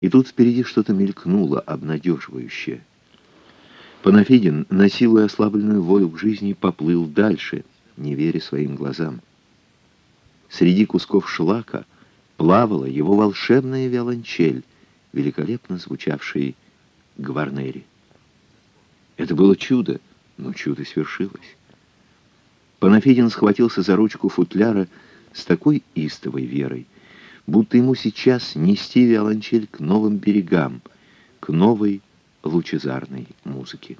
И тут впереди что-то мелькнуло, обнадеживающее. Панафидин, насилуя ослабленную волю к жизни, поплыл дальше, не веря своим глазам. Среди кусков шлака плавала его волшебная виолончель, великолепно звучавший гварнери. Это было чудо, но чудо свершилось. Панафидин схватился за ручку футляра с такой истовой верой, будто ему сейчас нести виолончель к новым берегам, к новой лучезарной музыке.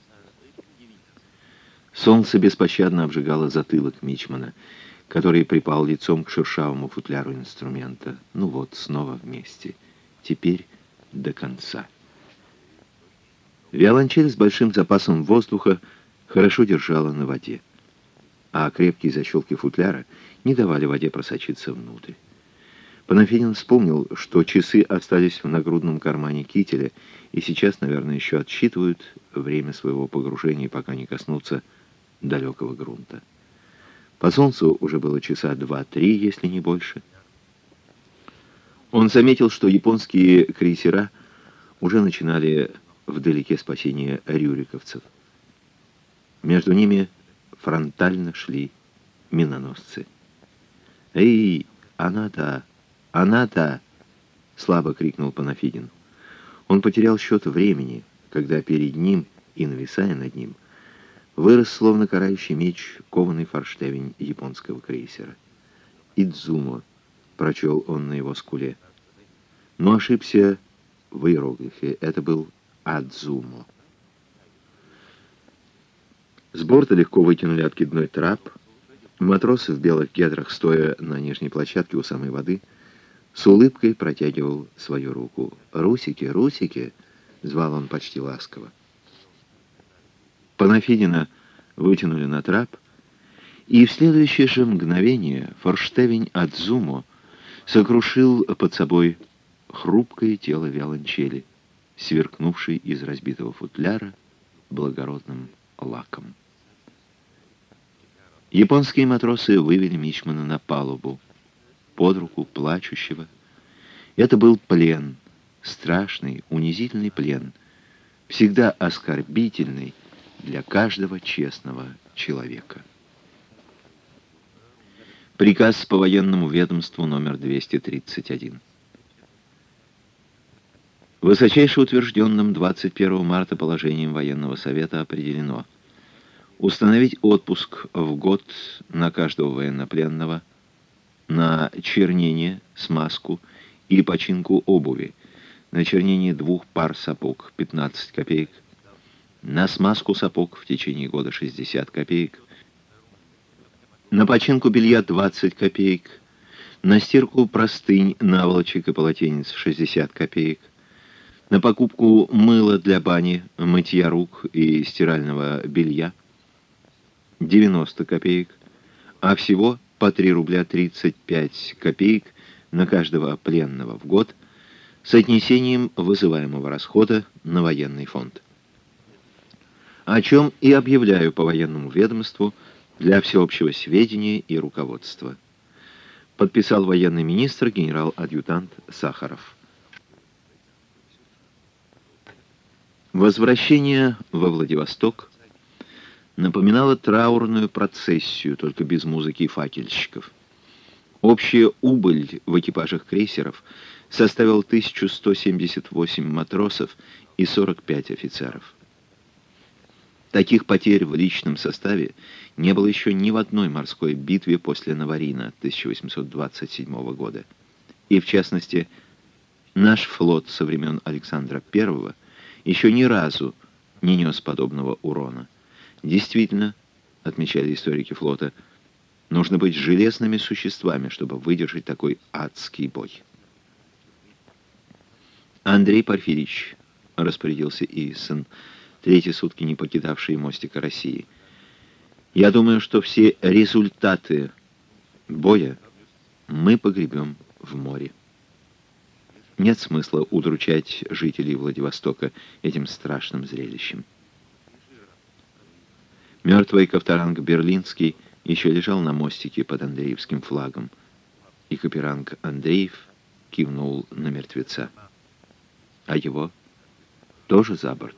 Солнце беспощадно обжигало затылок Мичмана, который припал лицом к шершавому футляру инструмента. Ну вот, снова вместе. Теперь до конца. Виолончель с большим запасом воздуха хорошо держала на воде, а крепкие защелки футляра не давали воде просочиться внутрь. Панафидин вспомнил, что часы остались в нагрудном кармане кителя, и сейчас, наверное, еще отсчитывают время своего погружения, пока не коснутся далекого грунта. По солнцу уже было часа два-три, если не больше. Он заметил, что японские крейсера уже начинали вдалеке спасение рюриковцев. Между ними фронтально шли миноносцы. «Эй, она-то!» «Она-то!» — слабо крикнул Панафидин. Он потерял счет времени, когда перед ним и нависая над ним вырос словно карающий меч кованый форштевень японского крейсера. «Идзумо», — прочел он на его скуле. Но ошибся в иероглифе. Это был «Адзумо». С борта легко вытянули откидной трап. Матросы в белых кедрах, стоя на нижней площадке у самой воды, — с улыбкой протягивал свою руку. «Русики, Русики!» — звал он почти ласково. Панафидина вытянули на трап, и в следующее же мгновение форштевень от сокрушил под собой хрупкое тело виолончели, сверкнувшей из разбитого футляра благородным лаком. Японские матросы вывели Мичмана на палубу под руку плачущего. Это был плен, страшный, унизительный плен, всегда оскорбительный для каждого честного человека. Приказ по военному ведомству номер 231. Высочайше утвержденным 21 марта положением военного совета определено установить отпуск в год на каждого военнопленного – на чернение, смазку и починку обуви, на чернение двух пар сапог 15 копеек, на смазку сапог в течение года 60 копеек, на починку белья 20 копеек, на стирку простынь, наволочек и полотенец 60 копеек, на покупку мыла для бани, мытья рук и стирального белья 90 копеек, а всего по 3 рубля 35 копеек на каждого пленного в год с отнесением вызываемого расхода на военный фонд. О чем и объявляю по военному ведомству для всеобщего сведения и руководства. Подписал военный министр генерал-адъютант Сахаров. Возвращение во Владивосток напоминала траурную процессию, только без музыки и факельщиков. Общая убыль в экипажах крейсеров составила 1178 матросов и 45 офицеров. Таких потерь в личном составе не было еще ни в одной морской битве после Наварина 1827 года. И, в частности, наш флот со времен Александра I еще ни разу не нес подобного урона. Действительно, отмечали историки флота, нужно быть железными существами, чтобы выдержать такой адский бой. Андрей Порфирич, распорядился Иисон, третьи сутки не покидавший мостика России. Я думаю, что все результаты боя мы погребем в море. Нет смысла удручать жителей Владивостока этим страшным зрелищем. Мертвый Ковторанг Берлинский еще лежал на мостике под Андреевским флагом, и Каперанг Андреев кивнул на мертвеца. А его? Тоже за борт.